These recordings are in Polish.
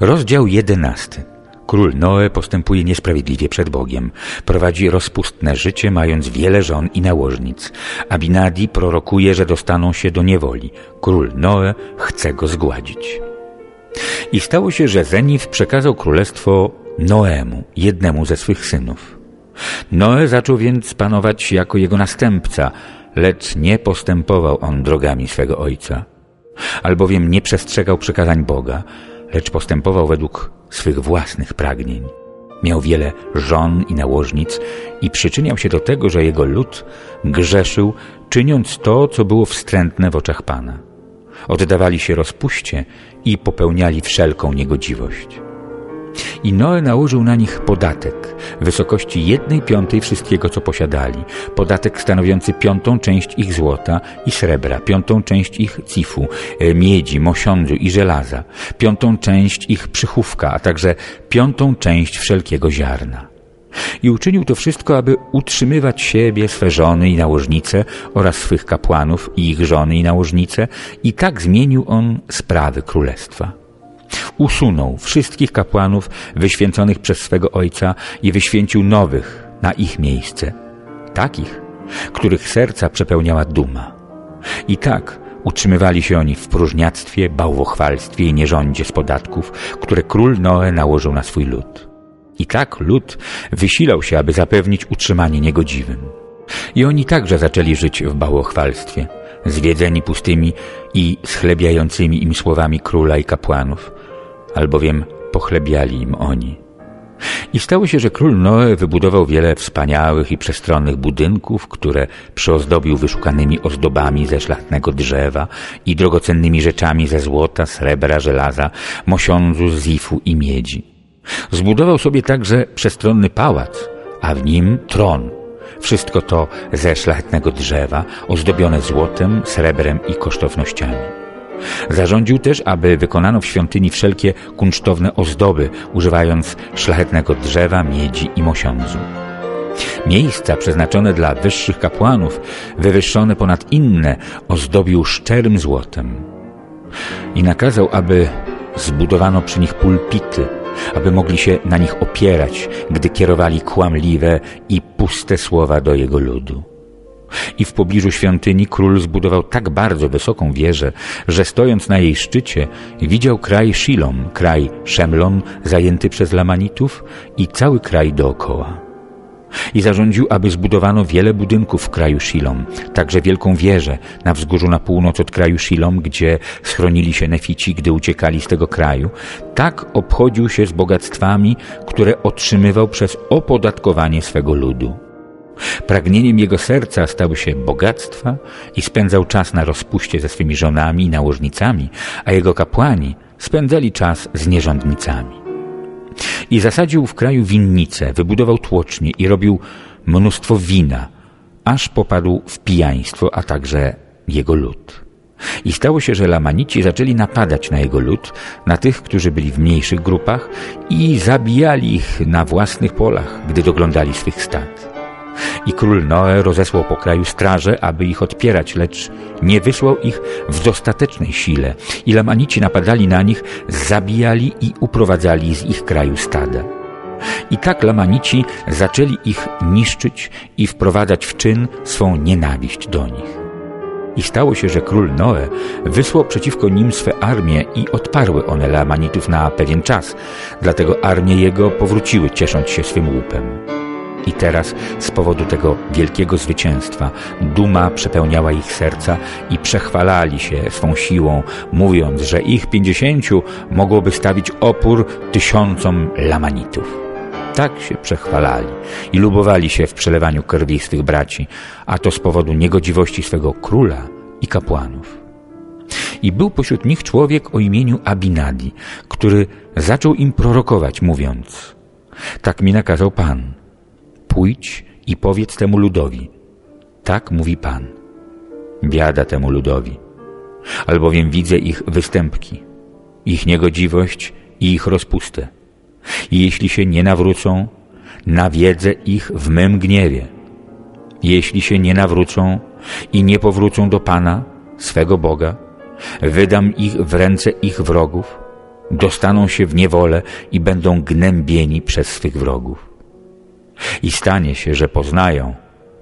Rozdział jedenasty. Król Noe postępuje niesprawiedliwie przed Bogiem. Prowadzi rozpustne życie, mając wiele żon i nałożnic. Abinadi prorokuje, że dostaną się do niewoli. Król Noe chce go zgładzić. I stało się, że Zenif przekazał królestwo Noemu, jednemu ze swych synów. Noe zaczął więc panować jako jego następca, lecz nie postępował on drogami swego ojca, albowiem nie przestrzegał przykazań Boga, lecz postępował według swych własnych pragnień. Miał wiele żon i nałożnic i przyczyniał się do tego, że jego lud grzeszył, czyniąc to, co było wstrętne w oczach Pana. Oddawali się rozpuście i popełniali wszelką niegodziwość. I Noe nałożył na nich podatek w wysokości jednej piątej wszystkiego, co posiadali. Podatek stanowiący piątą część ich złota i srebra, piątą część ich cifu, e, miedzi, mosiądzu i żelaza, piątą część ich przychówka, a także piątą część wszelkiego ziarna. I uczynił to wszystko, aby utrzymywać siebie, swe żony i nałożnice oraz swych kapłanów i ich żony i nałożnice i tak zmienił on sprawy królestwa usunął wszystkich kapłanów wyświęconych przez swego ojca i wyświęcił nowych na ich miejsce, takich, których serca przepełniała duma. I tak utrzymywali się oni w próżniactwie, bałwochwalstwie i nierządzie z podatków, które król Noe nałożył na swój lud. I tak lud wysilał się, aby zapewnić utrzymanie niegodziwym. I oni także zaczęli żyć w bałwochwalstwie, zwiedzeni pustymi i schlebiającymi im słowami króla i kapłanów, albowiem pochlebiali im oni. I stało się, że król Noe wybudował wiele wspaniałych i przestronnych budynków, które przyozdobił wyszukanymi ozdobami ze szlachetnego drzewa i drogocennymi rzeczami ze złota, srebra, żelaza, mosiądzu, zifu i miedzi. Zbudował sobie także przestronny pałac, a w nim tron. Wszystko to ze szlachetnego drzewa, ozdobione złotem, srebrem i kosztownościami. Zarządził też, aby wykonano w świątyni wszelkie kunsztowne ozdoby, używając szlachetnego drzewa, miedzi i mosiądzu. Miejsca przeznaczone dla wyższych kapłanów, wywyższone ponad inne, ozdobił szczerym złotem. I nakazał, aby zbudowano przy nich pulpity, aby mogli się na nich opierać, gdy kierowali kłamliwe i puste słowa do jego ludu. I w pobliżu świątyni król zbudował tak bardzo wysoką wieżę, że stojąc na jej szczycie widział kraj Shilom, kraj Szemlon zajęty przez Lamanitów i cały kraj dookoła. I zarządził, aby zbudowano wiele budynków w kraju Shilom, także wielką wieżę na wzgórzu na północ od kraju Shilom, gdzie schronili się Nefici, gdy uciekali z tego kraju. Tak obchodził się z bogactwami, które otrzymywał przez opodatkowanie swego ludu. Pragnieniem jego serca stały się bogactwa i spędzał czas na rozpuście ze swymi żonami i nałożnicami, a jego kapłani spędzali czas z nierządnicami. I zasadził w kraju winnice, wybudował tłocznie i robił mnóstwo wina, aż popadł w pijaństwo, a także jego lud. I stało się, że Lamanici zaczęli napadać na jego lud, na tych, którzy byli w mniejszych grupach i zabijali ich na własnych polach, gdy doglądali swych stad. I król Noe rozesłał po kraju straże, aby ich odpierać, lecz nie wysłał ich w dostatecznej sile. I Lamanici napadali na nich, zabijali i uprowadzali z ich kraju stada. I tak Lamanici zaczęli ich niszczyć i wprowadzać w czyn swą nienawiść do nich. I stało się, że król Noe wysłał przeciwko nim swe armie i odparły one Lamanitów na pewien czas, dlatego armie jego powróciły, ciesząc się swym łupem. I teraz z powodu tego wielkiego zwycięstwa duma przepełniała ich serca i przechwalali się swą siłą, mówiąc, że ich pięćdziesięciu mogłoby stawić opór tysiącom lamanitów. Tak się przechwalali i lubowali się w przelewaniu krwi swych braci, a to z powodu niegodziwości swego króla i kapłanów. I był pośród nich człowiek o imieniu Abinadi, który zaczął im prorokować, mówiąc Tak mi nakazał Pan – Pójdź i powiedz temu ludowi. Tak mówi Pan. Biada temu ludowi. Albowiem widzę ich występki, ich niegodziwość i ich rozpustę. I jeśli się nie nawrócą, nawiedzę ich w mym gniewie. Jeśli się nie nawrócą i nie powrócą do Pana, swego Boga, wydam ich w ręce ich wrogów dostaną się w niewolę i będą gnębieni przez swych wrogów. I stanie się, że poznają,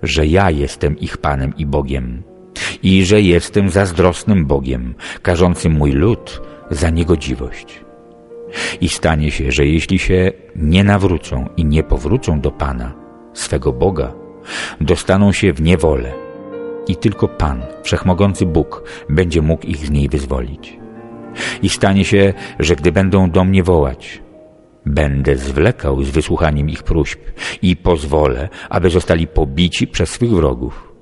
że ja jestem ich Panem i Bogiem i że jestem zazdrosnym Bogiem, karzącym mój lud za niegodziwość. I stanie się, że jeśli się nie nawrócą i nie powrócą do Pana, swego Boga, dostaną się w niewolę i tylko Pan, Wszechmogący Bóg, będzie mógł ich z niej wyzwolić. I stanie się, że gdy będą do mnie wołać, będę zwlekał z wysłuchaniem ich próśb i pozwolę, aby zostali pobici przez swych wrogów.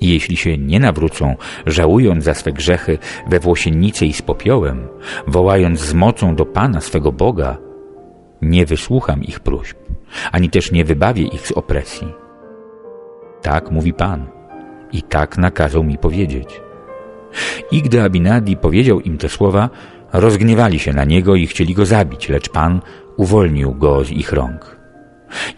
I jeśli się nie nawrócą, żałując za swe grzechy we włosiennicy i z popiołem, wołając z mocą do Pana swego Boga, nie wysłucham ich próśb, ani też nie wybawię ich z opresji. Tak mówi Pan i tak nakazał mi powiedzieć. I gdy Abinadi powiedział im te słowa, rozgniewali się na niego i chcieli go zabić, lecz Pan uwolnił go z ich rąk.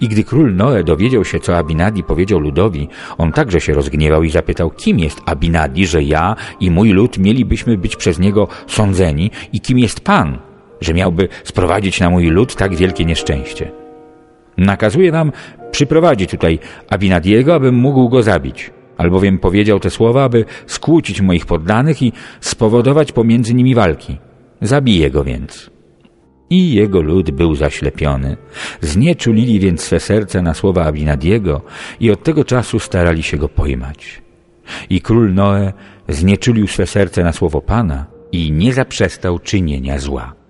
I gdy król Noe dowiedział się, co Abinadi powiedział ludowi, on także się rozgniewał i zapytał, kim jest Abinadi, że ja i mój lud mielibyśmy być przez niego sądzeni i kim jest Pan, że miałby sprowadzić na mój lud tak wielkie nieszczęście. Nakazuje nam przyprowadzić tutaj Abinadiego, abym mógł go zabić, albowiem powiedział te słowa, aby skłócić moich poddanych i spowodować pomiędzy nimi walki. Zabiję go więc. I jego lud był zaślepiony. Znieczulili więc swe serce na słowa Abinadiego i od tego czasu starali się go pojmać. I król Noe znieczulił swe serce na słowo Pana i nie zaprzestał czynienia zła.